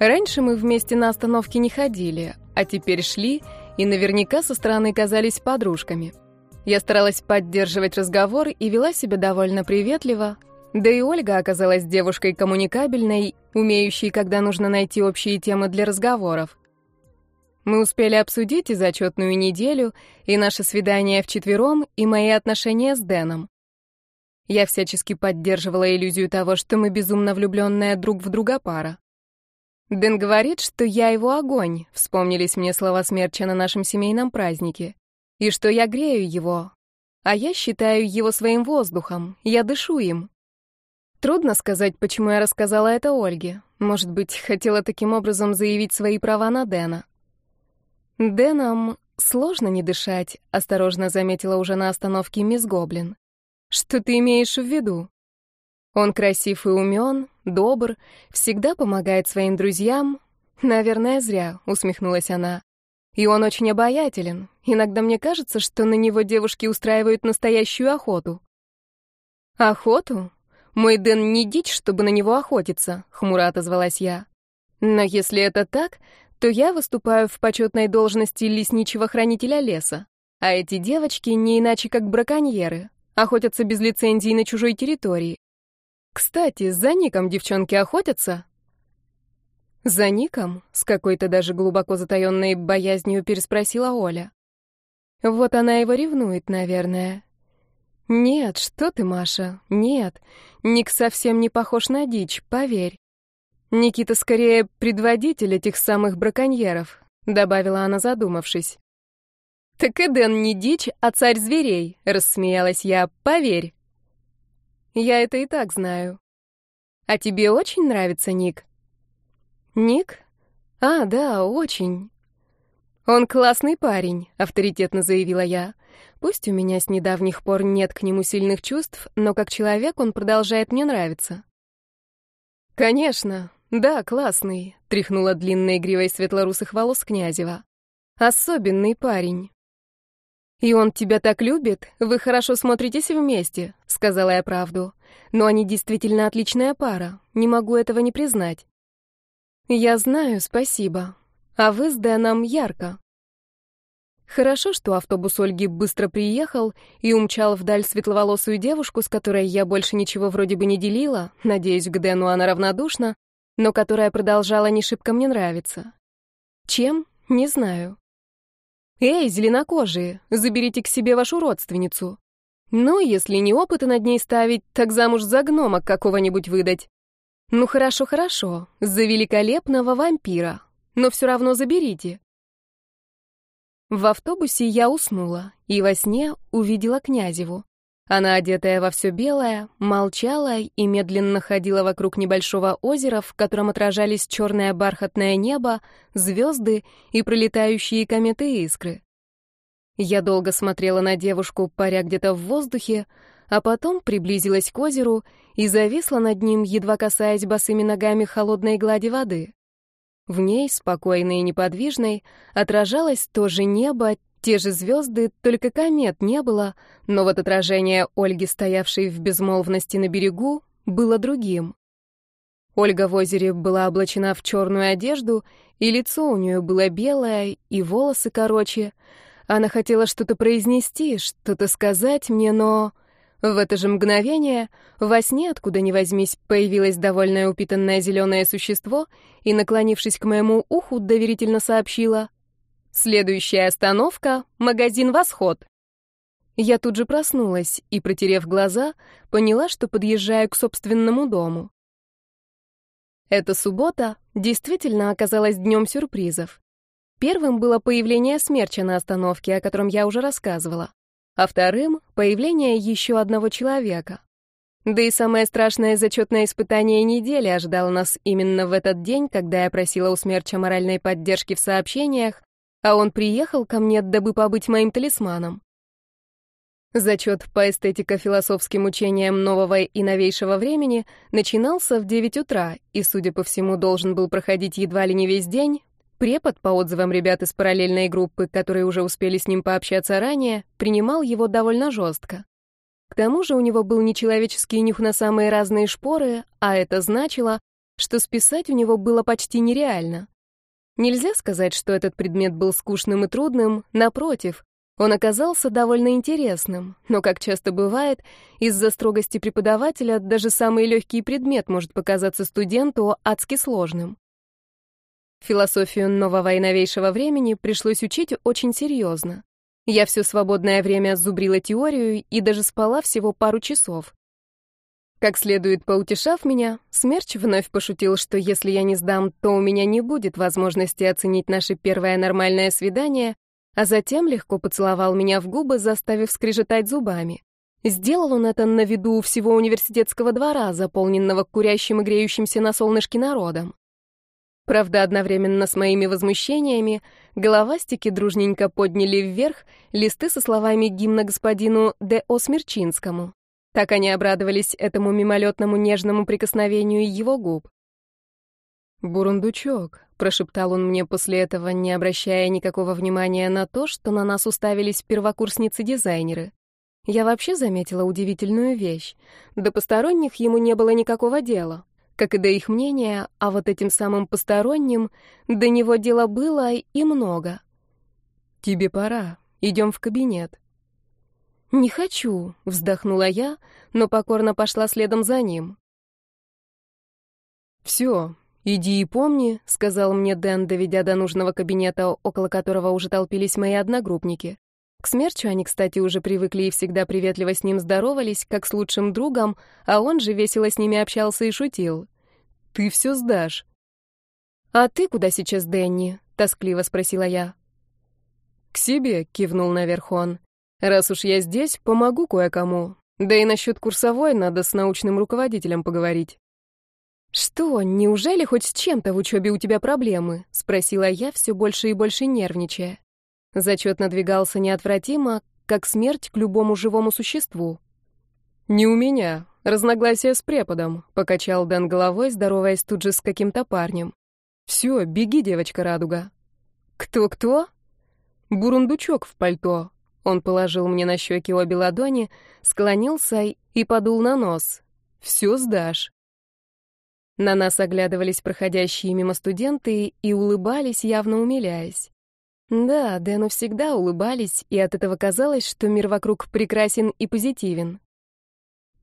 Раньше мы вместе на остановке не ходили, а теперь шли и наверняка со стороны казались подружками. Я старалась поддерживать разговор и вела себя довольно приветливо, да и Ольга оказалась девушкой коммуникабельной, умеющей, когда нужно найти общие темы для разговоров. Мы успели обсудить и зачетную неделю, и наше свидание вчетвером, и мои отношения с Дэном. Я всячески поддерживала иллюзию того, что мы безумно влюбленная друг в друга пара. Дэн говорит, что я его огонь, вспомнились мне слова смерча на нашем семейном празднике, и что я грею его, а я считаю его своим воздухом, я дышу им. Трудно сказать, почему я рассказала это Ольге. Может быть, хотела таким образом заявить свои права на Дэна. «Дэном сложно не дышать», — осторожно заметила уже на остановке мисс Гоблин. «Что ты имеешь в виду?» «Он красив и умен, добр, всегда помогает своим друзьям». «Наверное, зря», — усмехнулась она. «И он очень обаятелен. Иногда мне кажется, что на него девушки устраивают настоящую охоту». «Охоту? Мой Дэн не дичь, чтобы на него охотиться», — хмуро отозвалась я. «Но если это так, то я выступаю в почетной должности лесничего хранителя леса, а эти девочки не иначе как браконьеры, охотятся без лицензии на чужой территории. Кстати, за Ником девчонки охотятся? За Ником? С какой-то даже глубоко затаённой боязнью переспросила Оля. Вот она его ревнует, наверное. Нет, что ты, Маша, нет. Ник совсем не похож на дичь, поверь. Никита скорее предводитель этих самых браконьеров, добавила она, задумавшись. Так Эден не дичь, а царь зверей, рассмеялась я. Поверь. Я это и так знаю. А тебе очень нравится Ник? Ник? А, да, очень. Он классный парень, авторитетно заявила я. Пусть у меня с недавних пор нет к нему сильных чувств, но как человек он продолжает мне нравиться. Конечно, «Да, классный», — тряхнула длинной гривой светлорусых волос Князева. «Особенный парень». «И он тебя так любит? Вы хорошо смотритесь вместе», — сказала я правду. «Но они действительно отличная пара. Не могу этого не признать». «Я знаю, спасибо. А вы с Дэном ярко». Хорошо, что автобус Ольги быстро приехал и умчал вдаль светловолосую девушку, с которой я больше ничего вроде бы не делила, надеюсь, к Дэну она равнодушна, но которая продолжала не шибко мне нравиться. Чем? Не знаю. «Эй, зеленокожие, заберите к себе вашу родственницу. Ну, если не опыта над ней ставить, так замуж за гнома какого-нибудь выдать. Ну хорошо, хорошо, за великолепного вампира, но все равно заберите». В автобусе я уснула и во сне увидела Князеву. Она, одетая во все белое, молчала и медленно ходила вокруг небольшого озера, в котором отражались черное бархатное небо, звезды и пролетающие кометы и искры. Я долго смотрела на девушку, паря где-то в воздухе, а потом приблизилась к озеру и зависла над ним, едва касаясь босыми ногами холодной глади воды. В ней, спокойной и неподвижной, отражалось то же небо, те же звезды, только комет не было, но вот отражение Ольги, стоявшей в безмолвности на берегу, было другим. Ольга в озере была облачена в черную одежду, и лицо у нее было белое, и волосы короче. Она хотела что-то произнести, что-то сказать мне, но... В это же мгновение во сне, откуда ни возьмись, появилось довольное упитанное зеленое существо и, наклонившись к моему уху, доверительно сообщила — Следующая остановка — магазин «Восход». Я тут же проснулась и, протерев глаза, поняла, что подъезжаю к собственному дому. Эта суббота действительно оказалась днем сюрпризов. Первым было появление смерча на остановке, о котором я уже рассказывала, а вторым — появление еще одного человека. Да и самое страшное зачетное испытание недели ожидало нас именно в этот день, когда я просила у смерча моральной поддержки в сообщениях, а он приехал ко мне, дабы побыть моим талисманом. Зачет по эстетико-философским учениям нового и новейшего времени начинался в 9 утра и, судя по всему, должен был проходить едва ли не весь день. Препод, по отзывам ребят из параллельной группы, которые уже успели с ним пообщаться ранее, принимал его довольно жестко. К тому же у него был нечеловеческий нюх на самые разные шпоры, а это значило, что списать у него было почти нереально. Нельзя сказать, что этот предмет был скучным и трудным, напротив, он оказался довольно интересным, но, как часто бывает, из-за строгости преподавателя даже самый легкий предмет может показаться студенту адски сложным. Философию нового и новейшего времени пришлось учить очень серьезно. Я все свободное время зубрила теорию и даже спала всего пару часов. Как следует поутешав меня, Смерч вновь пошутил, что если я не сдам, то у меня не будет возможности оценить наше первое нормальное свидание, а затем легко поцеловал меня в губы, заставив скрежетать зубами. Сделал он это на виду всего университетского двора, заполненного курящим и греющимся на солнышке народом. Правда, одновременно с моими возмущениями головастики дружненько подняли вверх листы со словами гимна господину Д. Осмерчинскому. Так они обрадовались этому мимолетному нежному прикосновению его губ. «Бурундучок», — прошептал он мне после этого, не обращая никакого внимания на то, что на нас уставились первокурсницы-дизайнеры. Я вообще заметила удивительную вещь. До посторонних ему не было никакого дела, как и до их мнения, а вот этим самым посторонним до него дела было и много. «Тебе пора. Идем в кабинет». «Не хочу», — вздохнула я, но покорно пошла следом за ним. «Все, иди и помни», — сказал мне Дэн, доведя до нужного кабинета, около которого уже толпились мои одногруппники. К смерчу они, кстати, уже привыкли и всегда приветливо с ним здоровались, как с лучшим другом, а он же весело с ними общался и шутил. «Ты все сдашь». «А ты куда сейчас, Дэнни?» — тоскливо спросила я. «К себе», — кивнул наверх он. Раз уж я здесь, помогу кое-кому. Да и насчет курсовой надо с научным руководителем поговорить. «Что, неужели хоть с чем-то в учебе у тебя проблемы?» — спросила я, все больше и больше нервничая. Зачет надвигался неотвратимо, как смерть к любому живому существу. «Не у меня. Разногласия с преподом», — покачал Дэн головой, здороваясь тут же с каким-то парнем. «Все, беги, девочка-радуга». «Кто-кто?» «Бурундучок в пальто», он положил мне на щеки обе ладони, склонился и подул на нос. «Все сдашь». На нас оглядывались проходящие мимо студенты и улыбались, явно умиляясь. Да, Дэну всегда улыбались, и от этого казалось, что мир вокруг прекрасен и позитивен.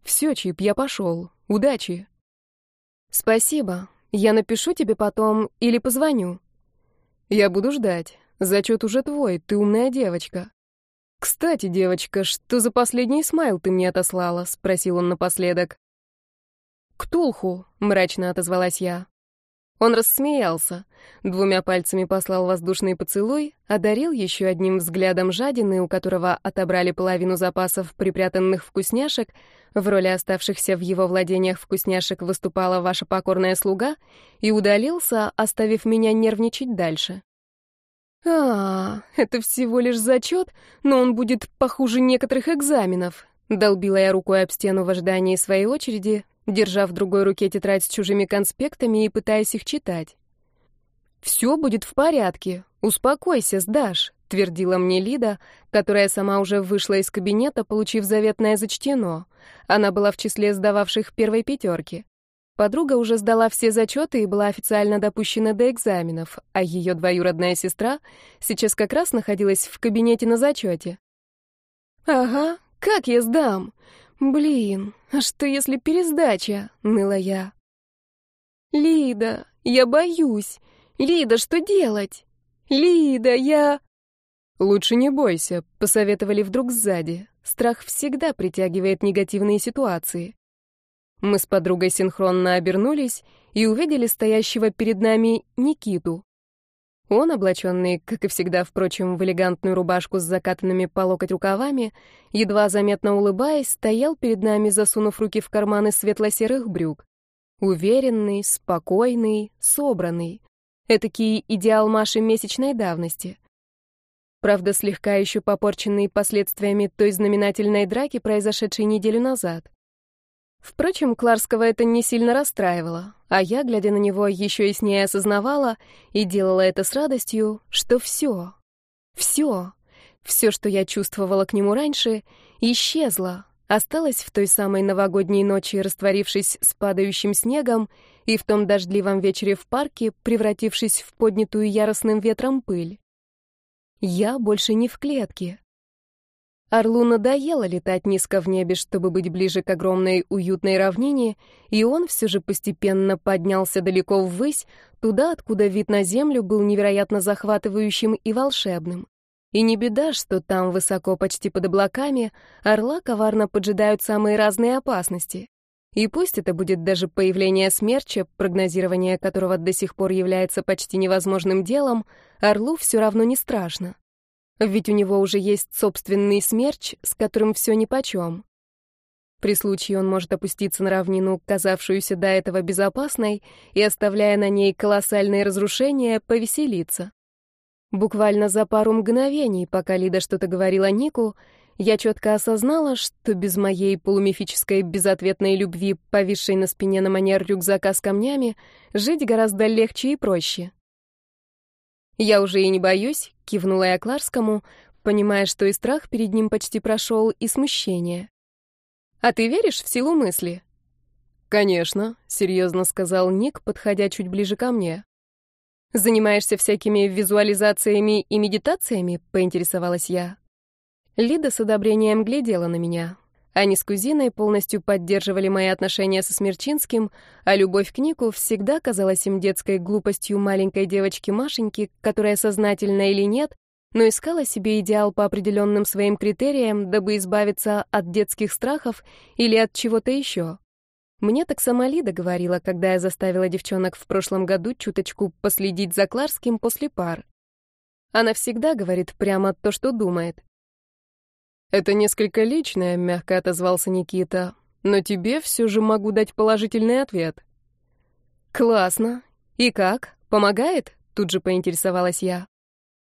«Все, Чип, я пошел. Удачи!» «Спасибо. Я напишу тебе потом или позвоню». «Я буду ждать. Зачет уже твой, ты умная девочка». «Кстати, девочка, что за последний смайл ты мне отослала?» — спросил он напоследок. «Ктулху», — мрачно отозвалась я. Он рассмеялся, двумя пальцами послал воздушный поцелуй, одарил еще одним взглядом жадины, у которого отобрали половину запасов припрятанных вкусняшек, в роли оставшихся в его владениях вкусняшек выступала ваша покорная слуга, и удалился, оставив меня нервничать дальше. «А, это всего лишь зачет, но он будет похуже некоторых экзаменов», долбила я рукой об стену в ожидании своей очереди, держа в другой руке тетрадь с чужими конспектами и пытаясь их читать. «Все будет в порядке. Успокойся, сдашь», — твердила мне Лида, которая сама уже вышла из кабинета, получив заветное зачтено. Она была в числе сдававших первой пятерки. Подруга уже сдала все зачеты и была официально допущена до экзаменов, а ее двоюродная сестра сейчас как раз находилась в кабинете на зачете. «Ага, как я сдам? Блин, а что если пересдача?» — ныла я. «Лида, я боюсь. Лида, что делать? Лида, я...» «Лучше не бойся», — посоветовали вдруг сзади. Страх всегда притягивает негативные ситуации. Мы с подругой синхронно обернулись и увидели стоящего перед нами Никиту. Он, облаченный, как и всегда, впрочем, в элегантную рубашку с закатанными по локоть рукавами, едва заметно улыбаясь, стоял перед нами, засунув руки в карманы светло-серых брюк. Уверенный, спокойный, собранный. Этакий идеал Маши месячной давности. Правда, слегка еще попорченный последствиями той знаменательной драки, произошедшей неделю назад. Впрочем, Кларского это не сильно расстраивало, а я, глядя на него, еще и с ней осознавала и делала это с радостью, что все, все, все, что я чувствовала к нему раньше, исчезло, осталась в той самой новогодней ночи, растворившись с падающим снегом, и в том дождливом вечере в парке, превратившись в поднятую яростным ветром пыль. Я больше не в клетке. Орлу надоело летать низко в небе, чтобы быть ближе к огромной уютной равнине, и он все же постепенно поднялся далеко ввысь, туда, откуда вид на землю был невероятно захватывающим и волшебным. И не беда, что там высоко, почти под облаками, орла коварно поджидают самые разные опасности. И пусть это будет даже появление смерча, прогнозирование которого до сих пор является почти невозможным делом, орлу все равно не страшно. Ведь у него уже есть собственный смерч, с которым все нипочем. При случае он может опуститься на равнину, казавшуюся до этого безопасной, и, оставляя на ней колоссальные разрушения, повеселиться. Буквально за пару мгновений, пока Лида что-то говорила Нику, я четко осознала, что без моей полумифической безответной любви, повисшей на спине на манер рюкзака с камнями, жить гораздо легче и проще. «Я уже и не боюсь», — кивнула я Кларскому, понимая, что и страх перед ним почти прошел, и смущение. «А ты веришь в силу мысли?» «Конечно», — серьезно сказал Ник, подходя чуть ближе ко мне. «Занимаешься всякими визуализациями и медитациями?» — поинтересовалась я. Лида с одобрением глядела на меня. Они с кузиной полностью поддерживали мои отношения со Смерчинским, а любовь к Нику всегда казалась им детской глупостью маленькой девочки Машеньки, которая сознательно или нет, но искала себе идеал по определенным своим критериям, дабы избавиться от детских страхов или от чего-то еще. Мне так сама Лида говорила, когда я заставила девчонок в прошлом году чуточку последить за Кларским после пар. Она всегда говорит прямо то, что думает. «Это несколько личное», — мягко отозвался Никита. «Но тебе все же могу дать положительный ответ». «Классно. И как? Помогает?» — тут же поинтересовалась я.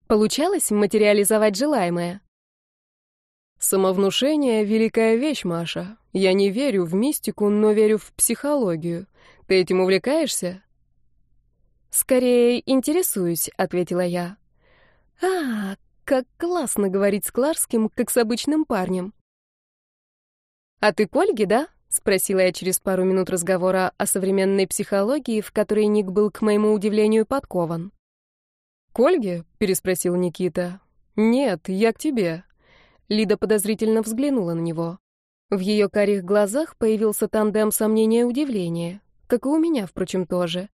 «Получалось материализовать желаемое?» «Самовнушение — великая вещь, Маша. Я не верю в мистику, но верю в психологию. Ты этим увлекаешься?» «Скорее интересуюсь», — ответила я. «А, как классно говорить с Кларским, как с обычным парнем. «А ты к Ольге, да?» — спросила я через пару минут разговора о современной психологии, в которой Ник был, к моему удивлению, подкован. «К Ольге?» — переспросил Никита. «Нет, я к тебе». Лида подозрительно взглянула на него. В ее карих глазах появился тандем сомнения и удивления, как и у меня, впрочем, тоже.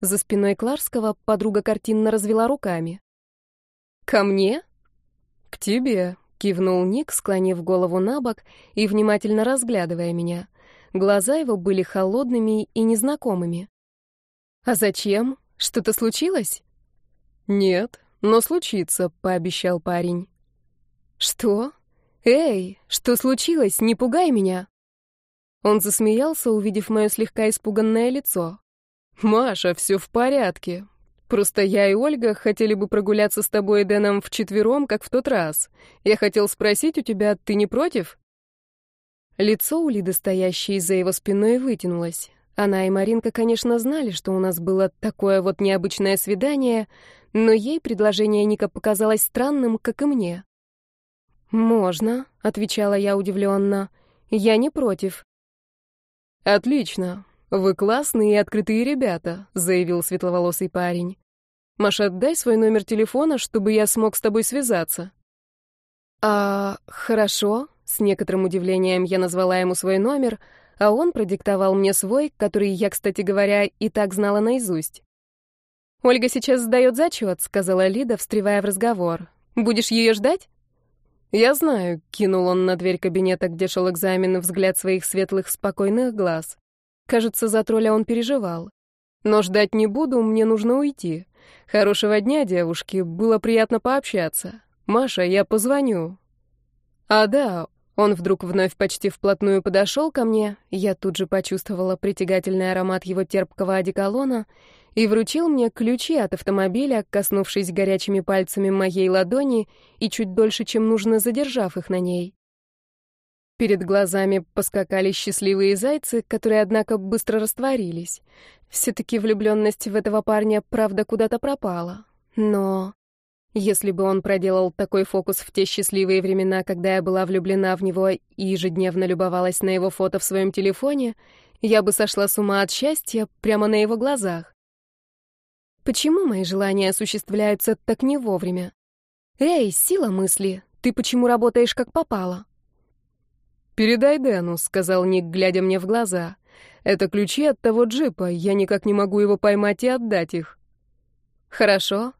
За спиной Кларского подруга картинно развела руками. «Ко мне?» «К тебе», — кивнул Ник, склонив голову на бок и внимательно разглядывая меня. Глаза его были холодными и незнакомыми. «А зачем? Что-то случилось?» «Нет, но случится», — пообещал парень. «Что? Эй, что случилось? Не пугай меня!» Он засмеялся, увидев мое слегка испуганное лицо. «Маша, все в порядке. Просто я и Ольга хотели бы прогуляться с тобой и Дэном вчетвером, как в тот раз. Я хотел спросить у тебя, ты не против?» Лицо у Лиды, стоящей за его спиной, вытянулось. Она и Маринка, конечно, знали, что у нас было такое вот необычное свидание, но ей предложение Ника показалось странным, как и мне. «Можно», — отвечала я удивленно. «Я не против». «Отлично. Вы классные и открытые ребята», — заявил светловолосый парень. Маша, дай свой номер телефона, чтобы я смог с тобой связаться. А, хорошо. С некоторым удивлением я назвала ему свой номер, а он продиктовал мне свой, который я, кстати говоря, и так знала наизусть. «Ольга сейчас сдает зачет», — сказала Лида, встревая в разговор. «Будешь ее ждать?» «Я знаю», — кинул он на дверь кабинета, где шел экзамен, взгляд своих светлых, спокойных глаз. Кажется, за тролля он переживал. «Но ждать не буду, мне нужно уйти. Хорошего дня, девушки, было приятно пообщаться. Маша, я позвоню. А да, он вдруг вновь почти вплотную подошел ко мне, я тут же почувствовала притягательный аромат его терпкого одеколона и вручил мне ключи от автомобиля, коснувшись горячими пальцами моей ладони и чуть дольше, чем нужно, задержав их на ней. Перед глазами поскакали счастливые зайцы, которые, однако, быстро растворились. Все-таки влюбленность в этого парня, правда, куда-то пропала. Но... Если бы он проделал такой фокус в те счастливые времена, когда я была влюблена в него и ежедневно любовалась на его фото в своем телефоне, я бы сошла с ума от счастья прямо на его глазах. Почему мои желания осуществляются так не вовремя? Эй, сила мысли, ты почему работаешь как попало? «Передай Дэну», — сказал Ник, глядя мне в глаза. «Это ключи от того джипа, я никак не могу его поймать и отдать их». «Хорошо.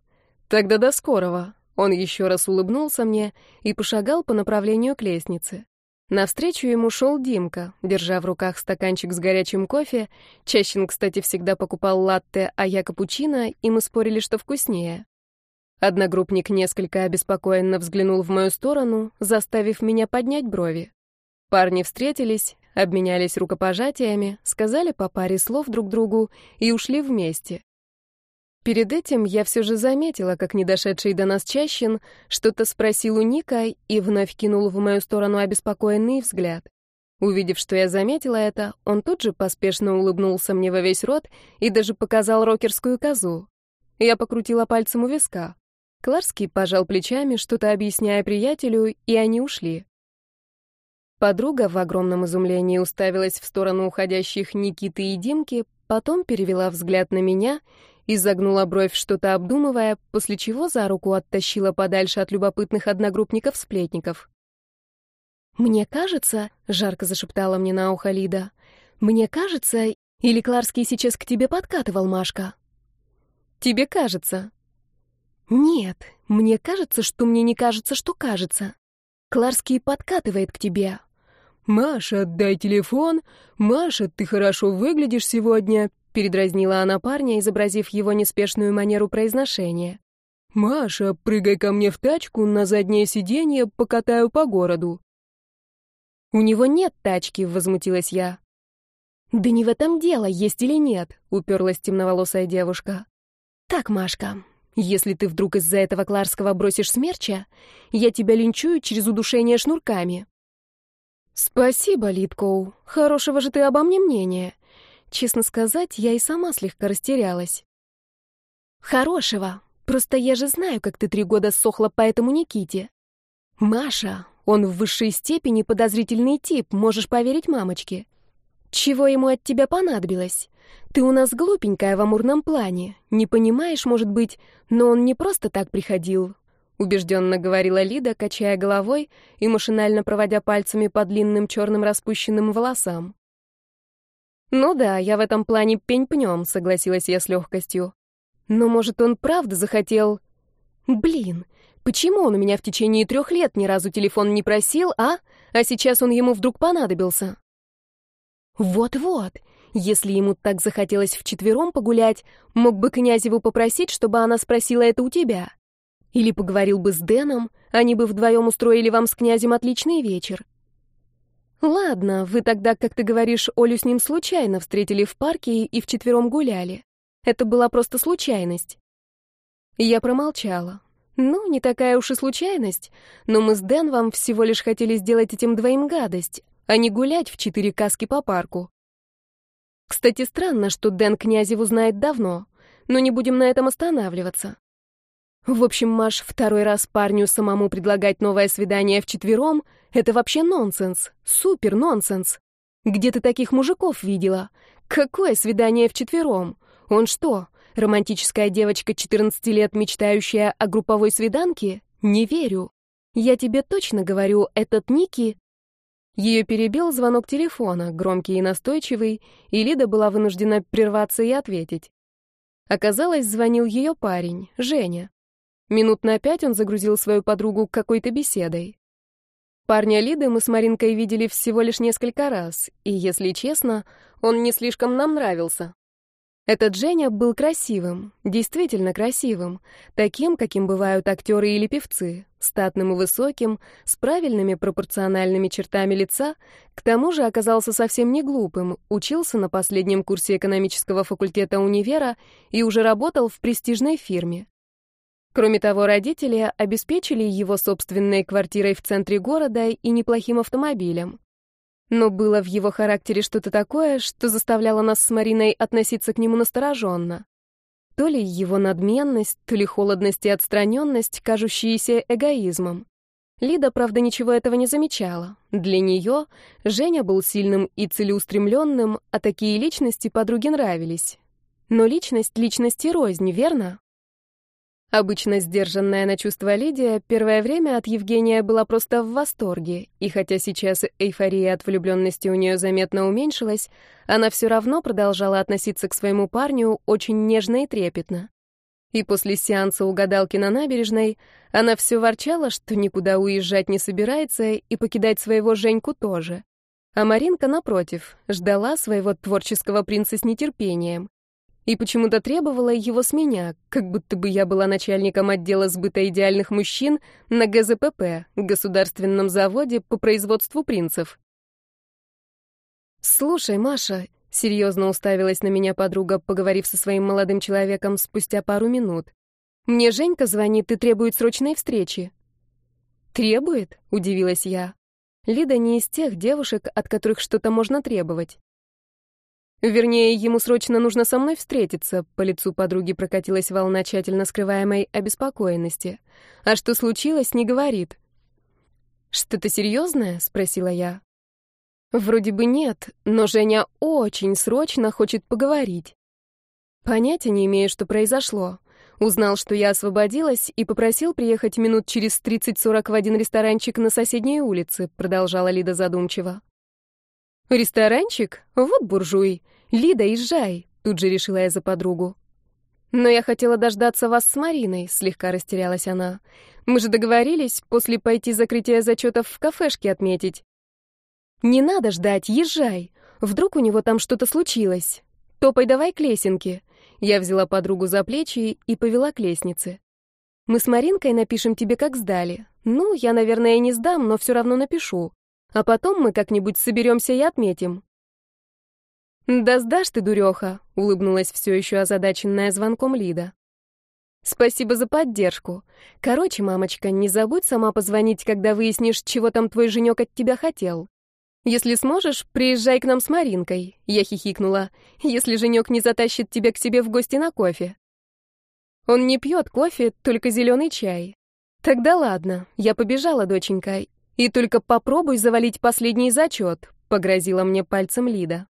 Тогда до скорого». Он еще раз улыбнулся мне и пошагал по направлению к лестнице. Навстречу ему шел Димка, держа в руках стаканчик с горячим кофе. Чащин, кстати, всегда покупал латте, а я капучино, и мы спорили, что вкуснее. Одногруппник несколько обеспокоенно взглянул в мою сторону, заставив меня поднять брови. Парни встретились, обменялись рукопожатиями, сказали по паре слов друг другу и ушли вместе. Перед этим я все же заметила, как недошедший до нас Чащин что-то спросил у Ника и вновь кинул в мою сторону обеспокоенный взгляд. Увидев, что я заметила это, он тут же поспешно улыбнулся мне во весь рот и даже показал рокерскую козу. Я покрутила пальцем у виска. Кларский пожал плечами, что-то объясняя приятелю, и они ушли. Подруга в огромном изумлении уставилась в сторону уходящих Никиты и Димки, потом перевела взгляд на меня изогнула бровь, что-то обдумывая, после чего за руку оттащила подальше от любопытных одногруппников-сплетников. «Мне кажется», — жарко зашептала мне на ухо Лида, «мне кажется, или Кларский сейчас к тебе подкатывал, Машка?» «Тебе кажется». «Нет, мне кажется, что мне не кажется, что кажется. Кларский подкатывает к тебе». «Маша, отдай телефон. Маша, ты хорошо выглядишь сегодня. Передразнила она парня, изобразив его неспешную манеру произношения. «Маша, прыгай ко мне в тачку, на заднее сиденье, покатаю по городу». «У него нет тачки», — возмутилась я. «Да не в этом дело, есть или нет», — уперлась темноволосая девушка. «Так, Машка, если ты вдруг из-за этого Кларского бросишь смерча, я тебя линчую через удушение шнурками». «Спасибо, Литкоу. Хорошего же ты обо мне мнения. Честно сказать, я и сама слегка растерялась. «Хорошего. Просто я же знаю, как ты три года сохла по этому Никите. Маша, он в высшей степени подозрительный тип, можешь поверить мамочке. Чего ему от тебя понадобилось? Ты у нас глупенькая в амурном плане. Не понимаешь, может быть, но он не просто так приходил, убежденно говорила Лида, качая головой и машинально проводя пальцами по длинным черным распущенным волосам. «Ну да, я в этом плане пень-пнем», — согласилась я с легкостью. «Но, может, он правда захотел...» «Блин, почему он у меня в течение трех лет ни разу телефон не просил, а? А сейчас он ему вдруг понадобился?» «Вот-вот, если ему так захотелось вчетвером погулять, мог бы Князеву попросить, чтобы она спросила это у тебя. Или поговорил бы с Дэном, они бы вдвоем устроили вам с князем отличный вечер. «Ладно, вы тогда, как ты говоришь, Олю с ним случайно встретили в парке и вчетвером гуляли. Это была просто случайность». Я промолчала. «Ну, не такая уж и случайность, но мы с Дэн вам всего лишь хотели сделать этим двоим гадость, а не гулять в четыре каски по парку». Кстати, странно, что Дэн Князеву знает давно, но не будем на этом останавливаться. В общем, Маш, второй раз парню самому предлагать новое свидание вчетвером — это вообще нонсенс. Супер нонсенс. Где ты таких мужиков видела? Какое свидание вчетвером? Он что, романтическая девочка 14 лет, мечтающая о групповой свиданке? Не верю. Я тебе точно говорю, этот Ники... Ее перебил звонок телефона, громкий и настойчивый, и Лида была вынуждена прерваться и ответить. Оказалось, звонил ее парень, Женя. Минут на пять он загрузил свою подругу какой-то беседой. Парня Лиды мы с Маринкой видели всего лишь несколько раз, и, если честно, он не слишком нам нравился. Этот Женя был красивым, действительно красивым, таким, каким бывают актеры или певцы, статным и высоким, с правильными пропорциональными чертами лица, к тому же оказался совсем не глупым, учился на последнем курсе экономического факультета универа и уже работал в престижной фирме. Кроме того, родители обеспечили его собственной квартирой в центре города и неплохим автомобилем. Но было в его характере что-то такое, что заставляло нас с Мариной относиться к нему настороженно. То ли его надменность, то ли холодность и отстраненность, кажущиеся эгоизмом. Лида, правда, ничего этого не замечала. Для нее Женя был сильным и целеустремленным, а такие личности подруге нравились. Но личность личности рознь, верно? Обычно сдержанная на чувства Лидия первое время от Евгения была просто в восторге, и хотя сейчас эйфория от влюбленности у нее заметно уменьшилась, она все равно продолжала относиться к своему парню очень нежно и трепетно. И после сеанса у гадалки на набережной она все ворчала, что никуда уезжать не собирается и покидать своего Женьку тоже. А Маринка, напротив, ждала своего творческого принца с нетерпением и почему-то требовала его с меня, как будто бы я была начальником отдела сбыта идеальных мужчин на ГЗПП, государственном заводе по производству принцев. «Слушай, Маша», — серьезно уставилась на меня подруга, поговорив со своим молодым человеком спустя пару минут. «Мне Женька звонит и требует срочной встречи». «Требует?» — удивилась я. Лида не из тех девушек, от которых что-то можно требовать. Вернее, ему срочно нужно со мной встретиться. По лицу подруги прокатилась волна тщательно скрываемой обеспокоенности. А что случилось, не говорит. «Что-то серьезное?» — спросила я. Вроде бы нет, но Женя очень срочно хочет поговорить. Понятия не имею, что произошло. Узнал, что я освободилась, и попросил приехать минут через 30-40 в один ресторанчик на соседней улице, продолжала Лида задумчиво. «Ресторанчик? Вот буржуй. Лида, езжай!» — тут же решила я за подругу. «Но я хотела дождаться вас с Мариной», — слегка растерялась она. «Мы же договорились после пойти закрытие зачетов в кафешке отметить». «Не надо ждать, езжай. Вдруг у него там что-то случилось. Топай давай к лесенке». Я взяла подругу за плечи и повела к лестнице. «Мы с Маринкой напишем тебе, как сдали. Ну, я, наверное, не сдам, но все равно напишу. А потом мы как-нибудь соберемся и отметим. «Да сдашь ты, дуреха», — улыбнулась все еще озадаченная звонком Лида. «Спасибо за поддержку. Короче, мамочка, не забудь сама позвонить, когда выяснишь, чего там твой женек от тебя хотел. Если сможешь, приезжай к нам с Маринкой», — я хихикнула, «если женек не затащит тебя к себе в гости на кофе». «Он не пьет кофе, только зеленый чай». «Тогда ладно, я побежала, доченька, и только попробуй завалить последний зачет», — погрозила мне пальцем Лида.